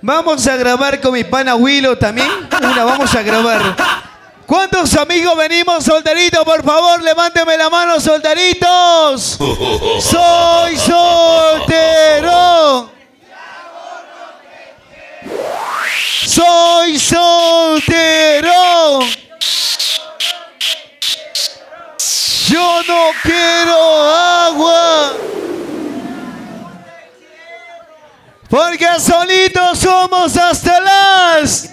Vamos a grabar con mi pana Willow también. Una vamos a grabar. ¿Cuántos amigos venimos soldaditos? Por favor, levánteme la mano, soldaditos. Soy soltero. Soy soltero. Yo no quiero agua. Porque solitos somos hasta las...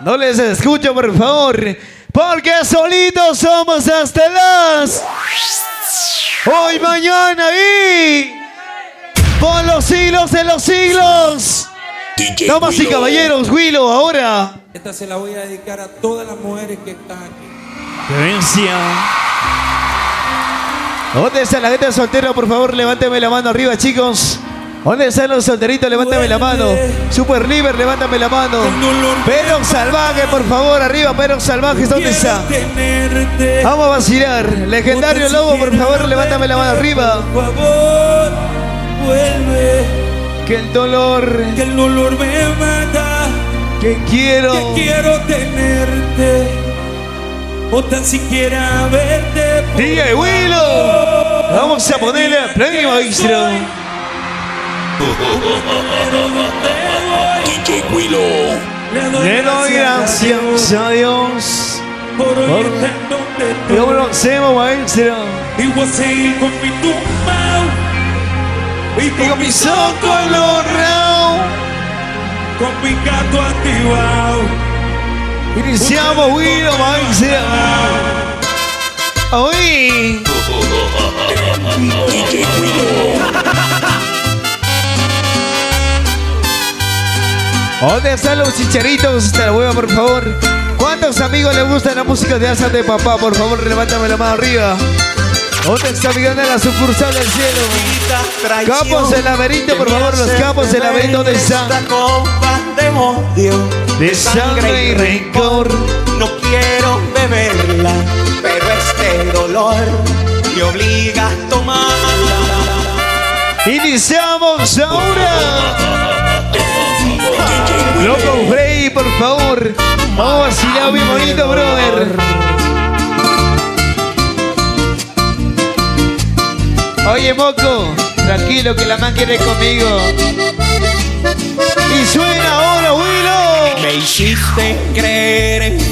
No les escucho, por favor. Porque solitos somos hasta las... Hoy, mañana y... Por los siglos de los siglos. Damas y caballeros, Willow, ahora. Esta se la voy a dedicar a todas las mujeres que están aquí. ¿Dónde está la gente soltera? Por favor, levánteme la mano arriba, chicos. ¿Dónde están los solteritos? Levántame la mano. Super Liver, levántame la mano. Perro Salvaje, por favor, arriba, Perro Salvajes, ¿dónde está? Vamos a vacilar. Legendario Lobo, por favor, levántame la mano arriba. Por favor, vuelve. Que el dolor Que el dolor me mata. que quiero. Que quiero tenerte. O tan siquiera verte. DJ Willow. Vamos a ponerle a play, maestro. DJ Willow. Le doy gracias a Dios. por oír tanto de ¿Y cómo lo hacemos, maestro? Y voy a seguir con mi tumbao. Y con mi soco, colorado. con mi gato activado. Iniciamos Willow, maestro. Oí. DJ Willow. ¿Dónde están los chicharitos? Hasta la hueva, por favor. ¿Cuántos amigos les gusta la música de Asa de Papá? Por favor, levántame la mano arriba. ¿Dónde está mi grande la sucursal del cielo? Campos del laberinto, por favor, los campos del laberinto, de odio, De sangre y rencor. no quiero beberla, pero este dolor me obliga a tomarla. Iniciamos ahora. Loco Frey, por favor. Vamos a vacilar bien bonito, brother. Oye, Moco, tranquilo que la man quiere conmigo. Y suena ahora, Willow. Me hiciste creer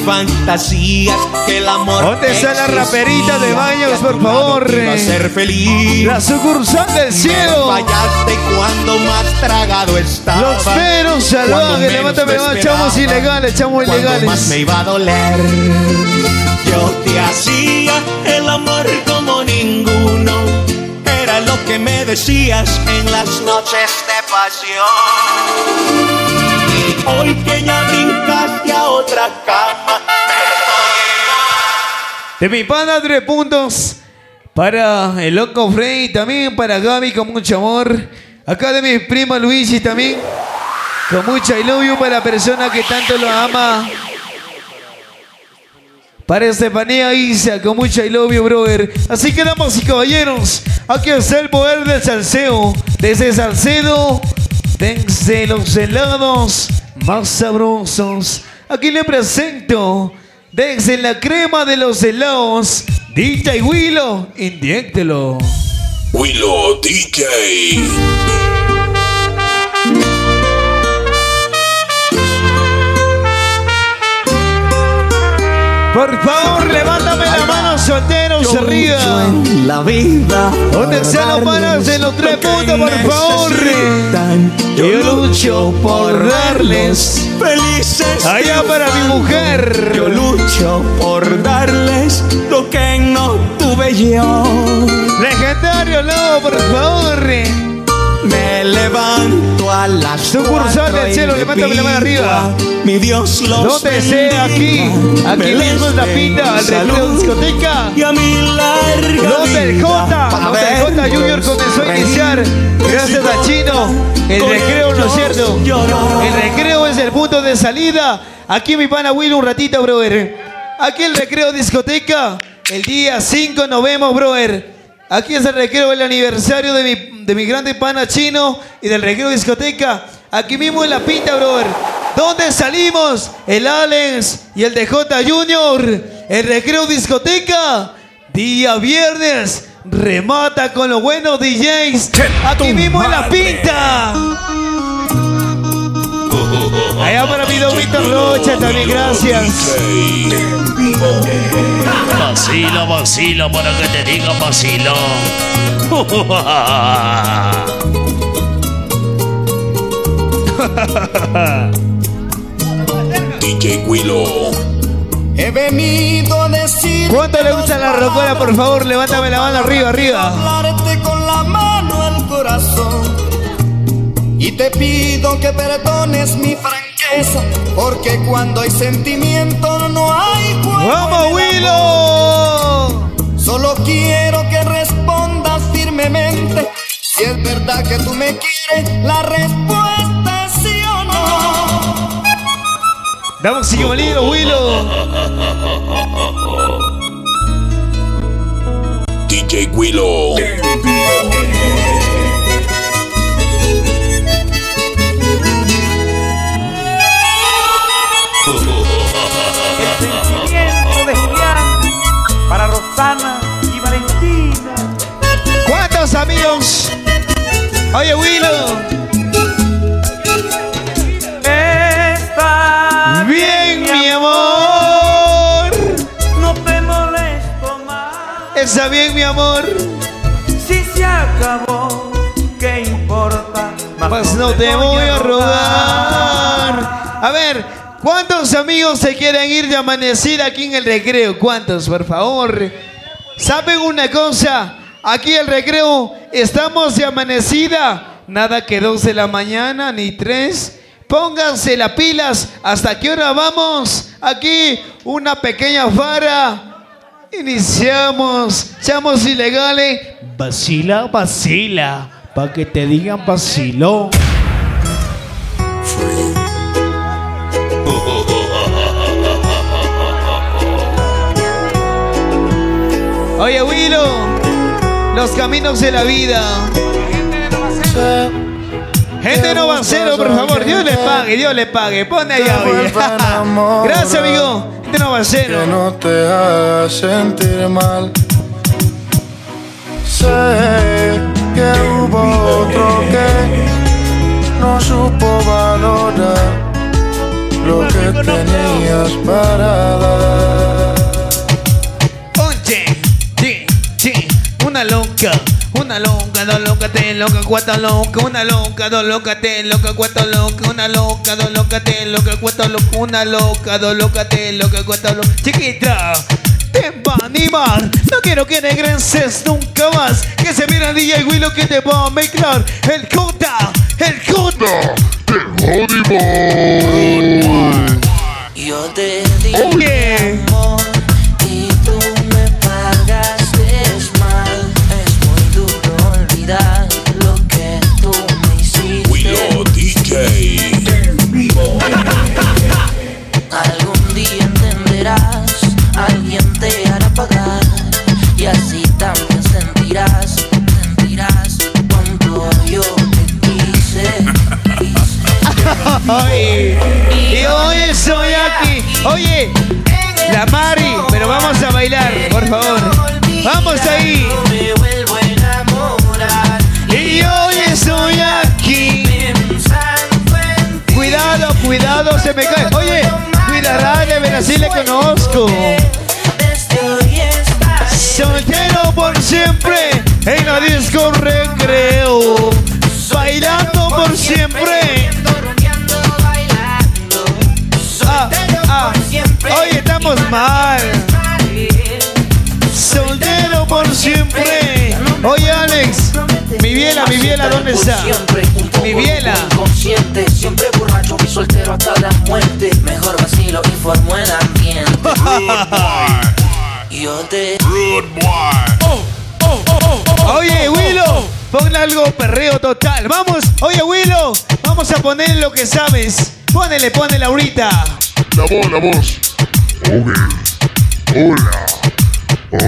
fantasías que el amor. ¿Dónde está la raperita de baños, por favor? A ser feliz. La sucursal del cielo. fallaste cuando más tragado estaba. Los peros salvajes, levántame más, echamos ilegales, echamos Cuando más ilegales. me iba a doler. Yo te hacía el amor como ninguno. Era lo que me decías en las noches de pasión. Y hoy que ya De mi pana, tres puntos. Para el loco Frey, también para Gaby con mucho amor. Acá de mi prima Luigi también. Con mucha I love para la persona que tanto lo ama. Para Estefanía Isa, con mucha I love brother. Así que, damas y caballeros, aquí está el poder del salseo. Desde Salcedo, desde los helados más sabrosos. Aquí le presento, desde la crema de los helados, DJ Willow, inyéctelo. Willow DJ. Por favor, levántame la mano, solteros arriba. en la vida. ¿Dónde están los manos de los tres puntos, por favor? Yo Yo lucho por darles felices. allá para mi Yo mujer. lucho por darles lo que no tuve yo. Legendario Lobo, por favor. Levanto a las Sucursal del cielo, le levántame la mano arriba. Mi Dios los ¿Dónde sea aquí? Aquí mismo en la pinta, al recreo discoteca. Y a mi larga ¿Dónde el vida J? pa' ¿Dónde el J Junior comenzó a iniciar? Gracias a Chino. El recreo, ¿no es cierto? El recreo es el punto de salida. Aquí mi pana Will un ratito, brother. Aquí el recreo discoteca. El día 5 nos vemos, brother. Aquí es el recreo, el aniversario de mi, de mi grande pana chino y del recreo discoteca. Aquí mismo en la pinta, brother. ¿Dónde salimos? El Alex y el DJ Junior. El recreo discoteca. Día viernes. Remata con los buenos DJs. Aquí mismo en la pinta. Allá para mi don Víctor Rocha también, gracias. Vacila, vacila, para que te diga vacila. DJ Willow. He venido a decir. ¿Cuánto le gusta la rocora? Por favor, levántame la mano arriba, arriba. Y te pido que perdones mi franqueza. Porque cuando hay sentimiento no hay juego. ¡Vamos, Willow! Solo quiero que respondas firmemente. Si es verdad que tú me quieres, la respuesta es sí o no. Damos sigue lindo, Willow. DJ Willow. Amigos? Oye, Willow. Está Bien, mi amor. No te molesto más. Está bien, mi amor. Si se acabó, ¿qué importa? Pues no te voy a rogar. A ver, ¿cuántos amigos se quieren ir de amanecida aquí en el recreo? ¿Cuántos, por favor? ¿Saben una cosa? Aquí el recreo estamos de amanecida. Nada que dos de la mañana ni tres. Pónganse las pilas. ¿Hasta qué hora vamos? Aquí una pequeña fara. Iniciamos. Seamos ilegales. Vacila, vacila. Pa' que te digan vaciló. Oye, Willow, los caminos de la vida. Gente no va cero, por favor. Dios le pague, Dios le pague. Pone allá, oye. Gracias, amigo. Gente no va cero. que no te haga sentir mal. Sé que hubo otro que no supo valorar lo que tenías para dar. Loca, una loca, dos locas, te loca, cuatro loca, una loca, dos locas, te loca, cuatro loca, una loca, dos locas, te loca, cuatro loca, una loca, dos locas, te loca, cuatro loca, chiquita. Te va a animar, no quiero que regreses nunca más. Que se mira DJ Willow que te va a mezclar el cota, el cota. Yo te di Oye. Siempre. Oye, Alex, mi biela, mi biela, ¿dónde está? Mi biela. tu inconsciente, siempre borracho y soltero hasta la muerte. Mejor vacilo y formo el ambiente. Yo te Oye, Willow, pon algo perreo total. Vamos, oye, Willow, vamos a poner lo que sabes. Ponele, ponele ahorita. La voz, la voz. Hola. Hola.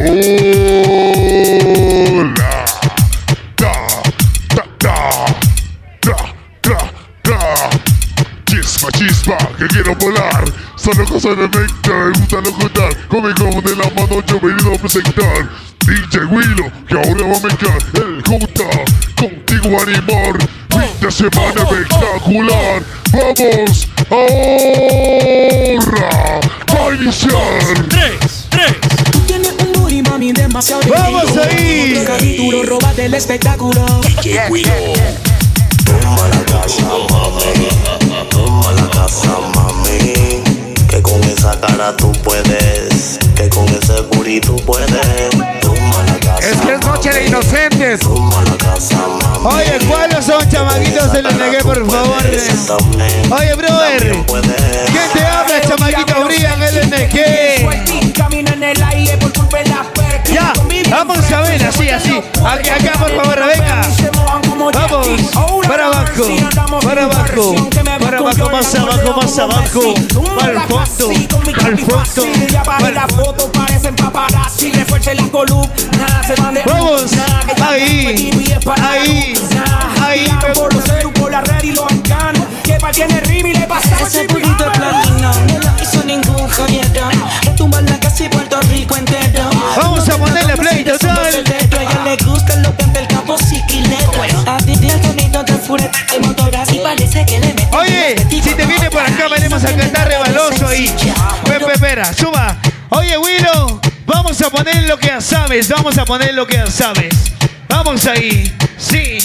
Da, da, da, da, da, da. Chispa, chispa, que quiero volar. Solo cosas de mente, me gusta locutar. Con mi como de la mano yo he venido a presentar. DJ Willow, que ahora va a mezclar el Junta contigo animar. Fin de semana espectacular. Vamos ahora a iniciar. Tres, tres. Demasiado ¡Vamos ahí! Duro, róbate el espectáculo. Toma la casa, mami. Toma la casa, mami. Que con esa cara tú puedes. Que con ese tú puedes. Toma la casa. Es que es noche de inocentes. Toma la casa, mami. Oye, ¿cuáles son chamaquitos? Se los negué, por favor. Oye, brother. ¿Quién te habla, chamaquito? Brian LNG. Vamos a ver, así, así. Aquí, acá, por favor, venga. Vamos, para abajo, para abajo, para abajo, más abajo, más abajo. Para el fondo, al fondo, Para foto parecen paparazzi, refuerce la columna, se van de Vamos, ahí, y es para ahí, una. ahí, Tiran me por los ceros, por la red y los arcanos, que pa' tiene Rivi le pasaba Ese poquito sonido de fureta de motoras y parece que le mete Oye, si te viene por acá, venimos a cantar rebaloso ahí. Pepe, espera, suba. Oye, Willow, vamos a poner lo que ya sabes, vamos a poner lo que ya sabes. Vamos ahí, sí.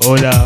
Hola.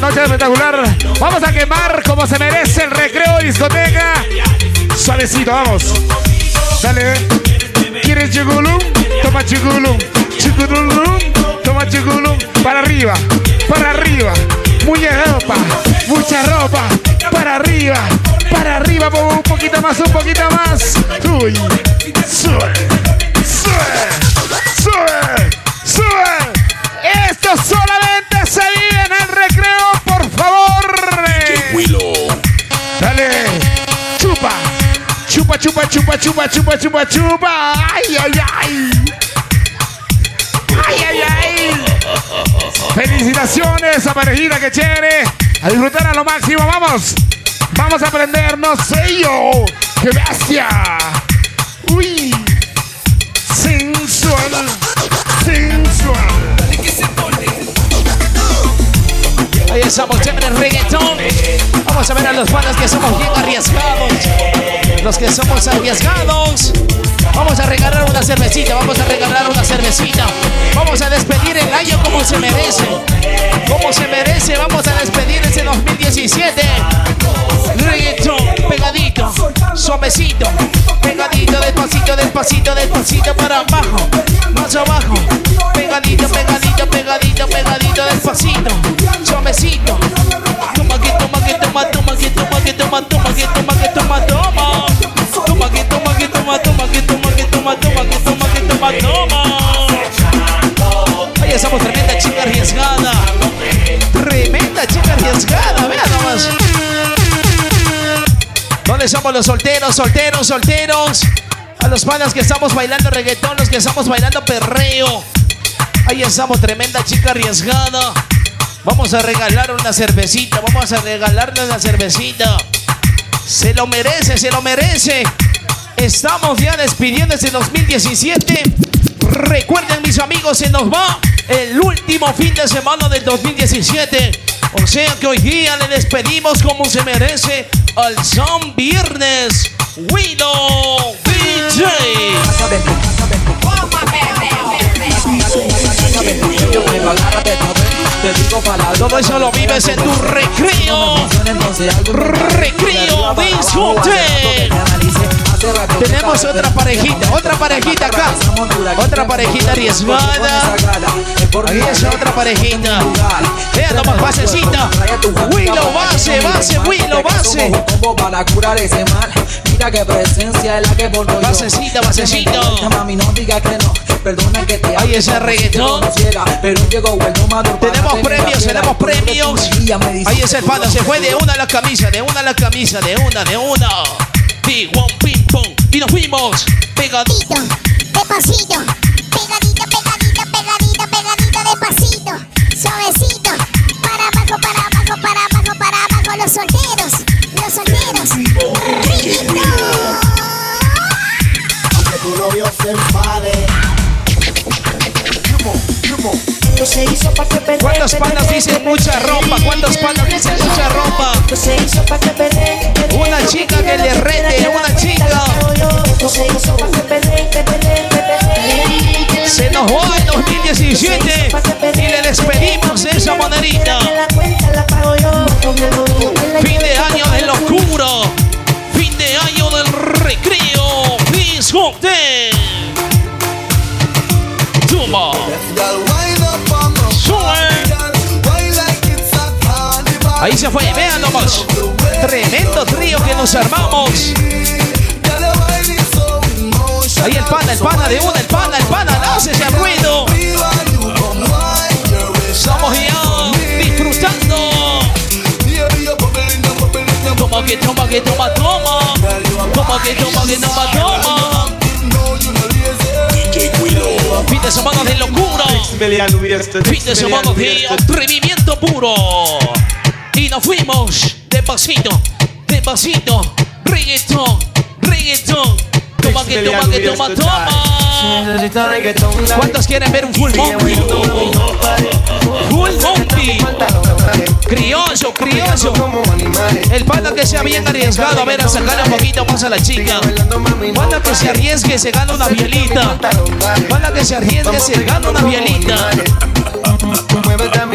Noche espectacular. Vamos a quemar como se merece el recreo discoteca. Suavecito, vamos. Dale. ¿Quieres chugulum? Toma chugulum. Chugulum. Toma chugulum. Para arriba. Para arriba. Mucha ropa. Mucha ropa. Para arriba. Para arriba. Un poquito más, un poquito más. Uy. Sube. Sube. Sube. Sube. Esto solamente Chupa, chupa, chupa, chupa, chupa, chupa. Ay, ay, ay. Ay, ay, ay. Felicitaciones a parejita, que chévere. A disfrutar a lo máximo, vamos. Vamos a aprendernos sello. ¡Qué bestia! Uy. Sensual. Sensual. Ahí estamos, chévere reggaetón. Vamos a ver a los panas que somos bien arriesgados. Los que somos arriesgados. Vamos a regalar una cervecita, vamos a regalar una cervecita. Vamos a despedir el año como se merece. Como se merece, vamos a despedir ese 2017. Reggaetón, pegadito, suavecito, pegadito, despacito, despacito, despacito para abajo, más abajo, pegadito, pegadito, pegadito, pegadito, despacito, suavecito. Toma que toma que toma, toma que toma que toma, toma que toma que toma. Toma Ahí estamos, tremenda chica arriesgada. Tremenda chica arriesgada, vean nomás. ¿Dónde somos los solteros, solteros, solteros? A los panas que estamos bailando reggaetón, los que estamos bailando perreo. Ahí estamos, tremenda chica arriesgada. Vamos a regalar una cervecita, vamos a regalarle una cervecita. Se lo merece, se lo merece. Estamos ya despidiendo ese 2017. Recuerden mis amigos, se nos va el último fin de semana del 2017. O sea que hoy día le despedimos como se merece al San Viernes. Willow DJ. Todo eso lo vives en tu recreo. Recreo. Tenemos otra parejita, otra parejita acá. Otra parejita arriesgada. Ahí es otra parejita. Vean nomás, basecita. Willow, base, base, Willow, base. para curar ese mal. Mira qué presencia es la que por Basecita, basecita. Mami, no diga que no. Perdona que te Ahí ese reggaetón. Tenemos premios, tenemos premios. Ahí es el palo, se fue de una a la camisa, de una a la camisa, de una, de una. Ping pong. Y nos fuimos pegadito. Despacito, pegadito, pegadito, pegadito, pegadito, despacito, suavecito, para abajo, para abajo, para abajo, para abajo, los solteros, los solteros, Riquito. Aunque tu novio se enfade. Esto se hizo pa' que perder, ¿Cuántos panas dicen mucha ropa? ¿Cuántos panas dicen mucha ropa? Esto se hizo pa' que perder, Una chica que le rete, una chica. Esto se hizo pa' que perder, perder, perder. Se nos va el 2017 y le despedimos de esa manerita. Fin de año de locura. Fin de año del recreo. Discote. Toma. Ahí se fue, vean nomás. Tremendo trío que nos armamos. Ahí el pana, el pana de una, el pana, el pana, no hace ese ruido. Estamos ya disfrutando. Toma que toma que toma, toma. Toma que toma que toma, toma. Fin de semana de locura. Fin de semana de atrevimiento puro. Y nos fuimos despacito, despacito. Reggaeton, reggaeton. Toma que toma que toma, toma. ¿Cuántos quieren ver un full monty? Full monty. Criollo, criollo. El panda que sea bien arriesgado, a ver, a sacarle un poquito más a la chica. Panda que se arriesgue, se gana una bielita. Panda que se arriesgue, se gana una bielita.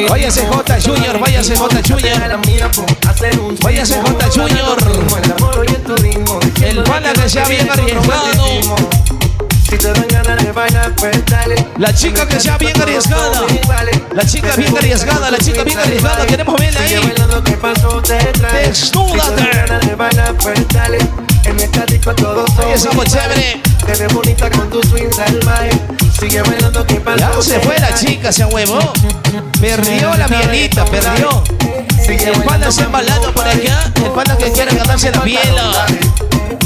Váyase J Junior, váyase J Junior. Váyase J Junior. El panda que sea bien arriesgado. La chica que sea bien arriesgada. La chica bien arriesgada, la chica bien arriesgada. Queremos verla ahí. Desnúdate. Ahí estamos chévere. Ya se fue la chica, se huevó. Perdió la bielita, perdió. El panda se ha embalado por acá. El panda que quiere ganarse la biela.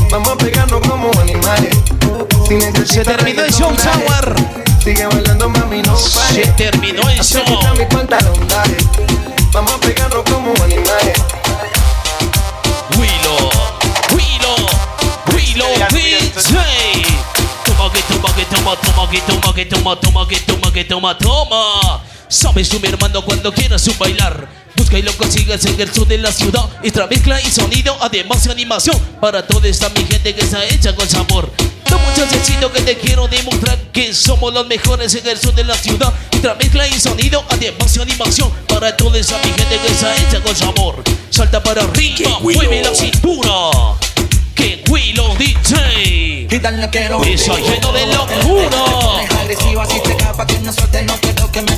Vamos a pegarnos como animales. Se terminó el show, Tower. Sigue bailando, mami, no Se terminó el show. Vamos a pegarnos como animales. Willow, Willow, Willow DJ. Toma que toma que toma, toma que toma que toma, toma que toma que toma, toma. Sabes tú, mi hermano, cuando quieras un bailar. Busca y lo consigas en el sur de la ciudad. Extra mezcla y sonido, además de animación. Para toda esta mi gente que está hecha con sabor. Muchachito que te quiero demostrar que somos los mejores en el sur de la ciudad. Extra mezcla y sonido, además de animación. Para toda esa mi gente que está hecha con sabor. Salta para arriba, mueve la cintura. Que Willow DJ. Y dale quiero Eso lleno de locura. agresiva si te capa que no suelte no quiero que me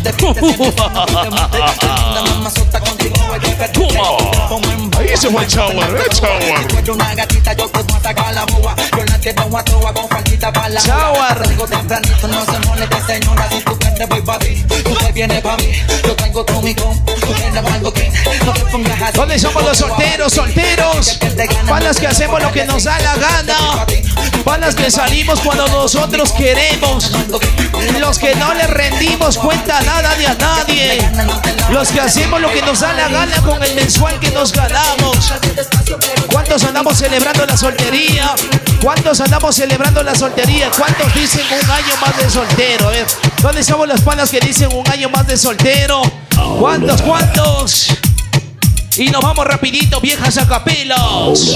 contigo de Se fue el shower, el shower. una gatita yo puedo sacar la boa yo la tengo a toa con faldita para la Shower. Digo tempranito no se moleste señora si tú quieres voy pa' ti Usted viene pa' mí yo traigo conmigo Tú tienes algo que no te pongas así ¿Dónde somos los solteros, solteros? Panas que hacemos lo que nos da la gana. Panas que salimos cuando nosotros queremos. Los que no le rendimos cuenta nada de a nadie. Los que hacemos lo que nos da la gana con el mensual que nos ganamos. ¿Cuántos andamos celebrando la soltería? ¿Cuántos andamos celebrando la soltería? ¿Cuántos dicen un año más de soltero? eh? ¿Dónde estamos las panas que dicen un año más de soltero? ¿Cuántos? ¿Cuántos? Y nos vamos rapidito, viejas a capelas.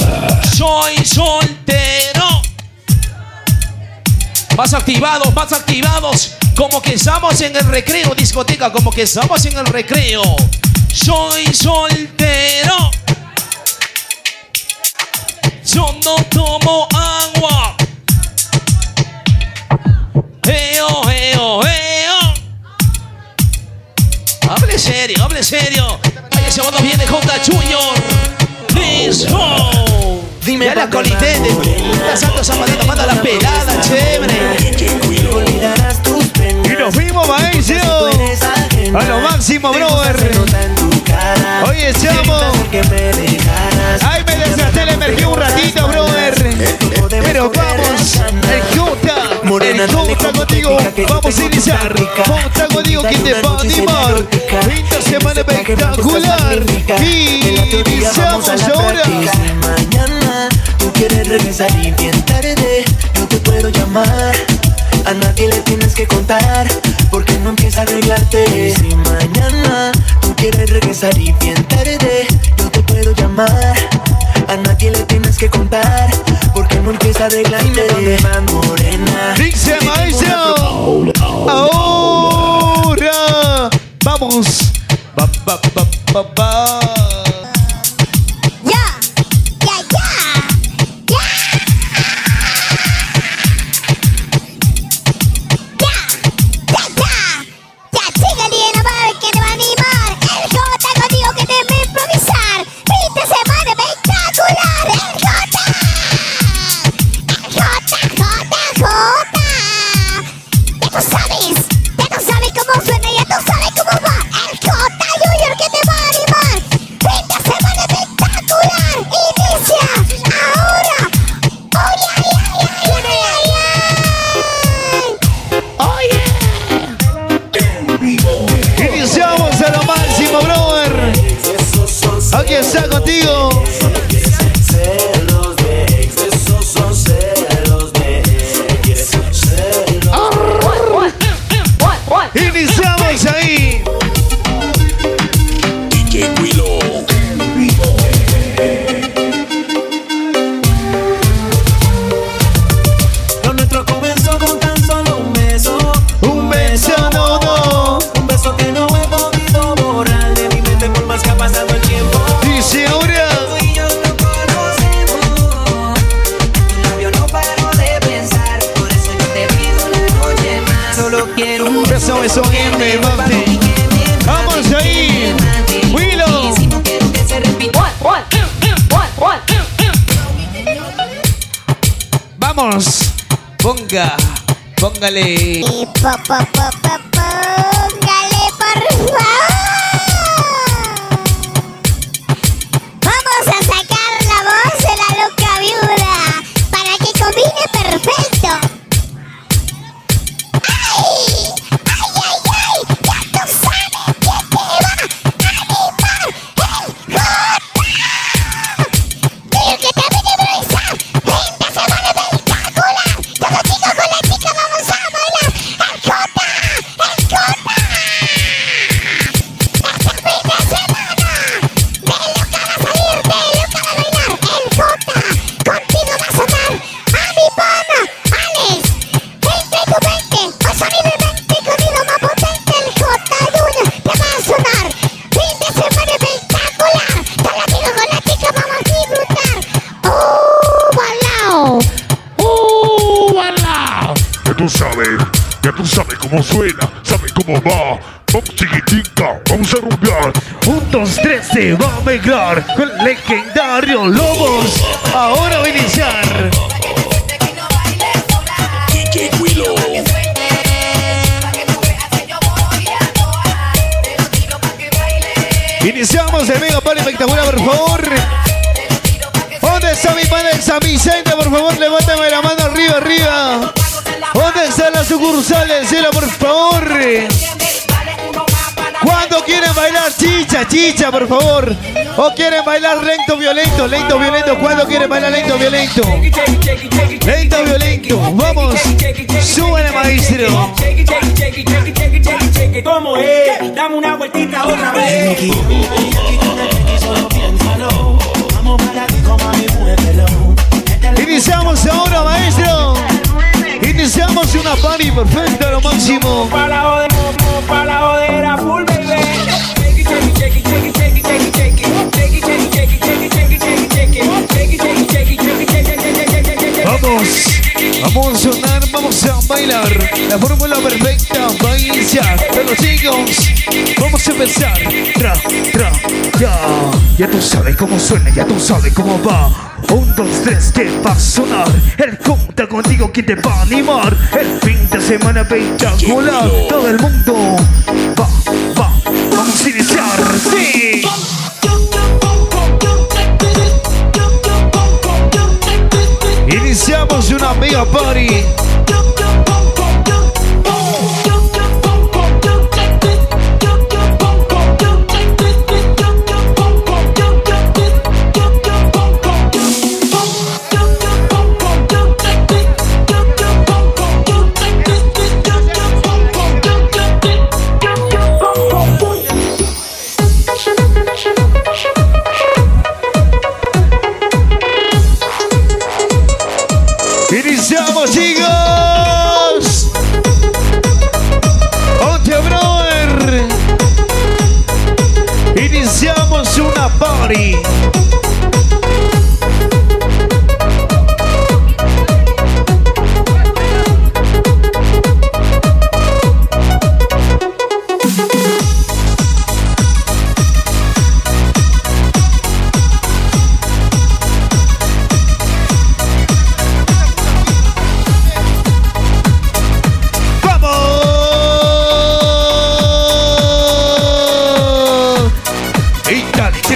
Soy soltero. Más activados, más activados. Como que estamos en el recreo, discoteca, como que estamos en el recreo. Soy soltero. Yo no tomo agua. Eo, eo, eo. Hable serio, hable serio. Ay, ese modo viene J Junior. Disco. Dime ya la colité de la Santo Zapadito manda la pelada, chévere. Y nos fuimos, maestro. A lo máximo, brother. Hoy estamos. Ay, me desgasté la energía un ratito, brother. Pero vamos, el Jota. El Jota contigo. Vamos a iniciar. Jota contigo, que te va a animar. Esta semana espectacular. Y iniciamos ahora. mañana tú quieres regresar y bien tarde yo te puedo llamar a nadie le tienes que contar porque no empieza a arreglarte si mañana quieres regresar y bien tarde yo te puedo llamar a nadie le tienes que contar porque no empieza a arreglarte Dime dónde va morena Dice maestro. Ahora vamos. Ba, ba, ba, contigo. Póngale. Sabes cómo suena, sabes cómo va. Vamos chiquitica, vamos a rumbear. Un, dos, tres, se va a mezclar con el legendario Lobos. Ahora va a iniciar. Willow. Iniciamos el Mega Party espectacular, por favor. ¿Dónde está mi padre de San Vicente? Por favor, levántame la mano arriba, arriba. ¿Dónde están las sucursales? Cielo, por favor. ¿Cuándo quieren bailar chicha, chicha, por favor? ¿O quieren bailar lento, violento, lento, violento? ¿Cuándo quieren bailar lento, violento? Lento, violento. Vamos. Súbele, maestro. ¿Cómo es? Dame una vueltita otra vez. Iniciamos ahora, maestro. Iniciamos una party perfecta, lo máximo. Para joder, para joder a full, baby. Vamos, vamos a sonar, vamos a bailar. La fórmula perfecta va Pero chicos, vamos a empezar. Tra, tra, ya. Ya tú sabes cómo suena, ya tú sabes cómo va. Un, dos, tres, que va a sonar. El conta contigo que te va a animar. El fin de semana espectacular. Todo el mundo va, va. Vamos a iniciar, sí. Iniciamos una mega party.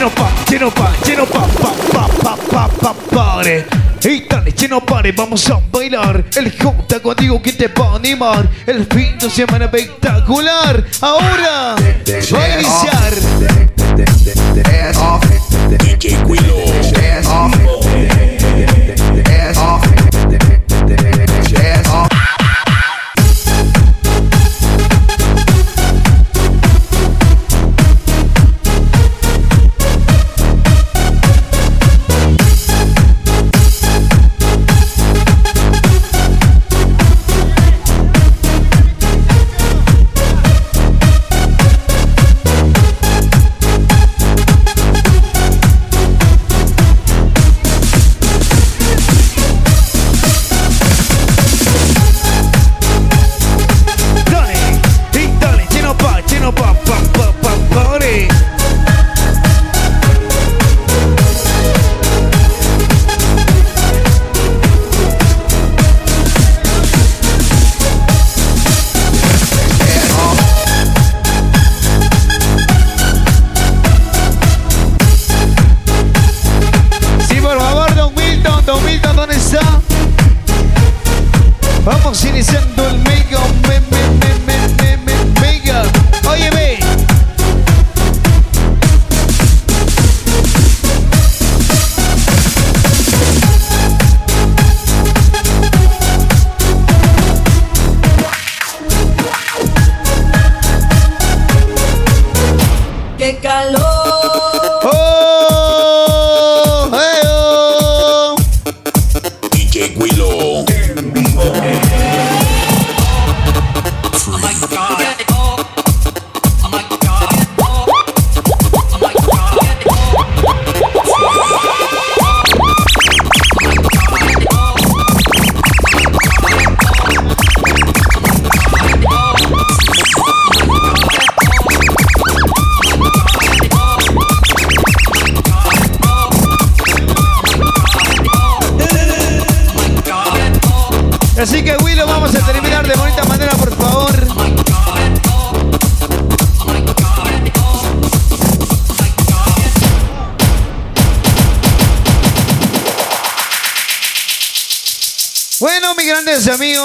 Chino pa, chino pa, chino pa, pa, pa, pa, pa, pa, pare. Y dale, chino pare, vamos a bailar. El junta contigo que te va a animar. El fin de semana espectacular. Ahora va a iniciar. DJ Willow.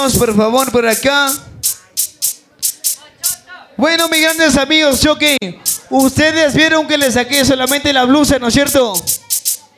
Por favor, por acá. Bueno, mis grandes amigos, Choque, ustedes vieron que le saqué solamente la blusa, ¿no es cierto?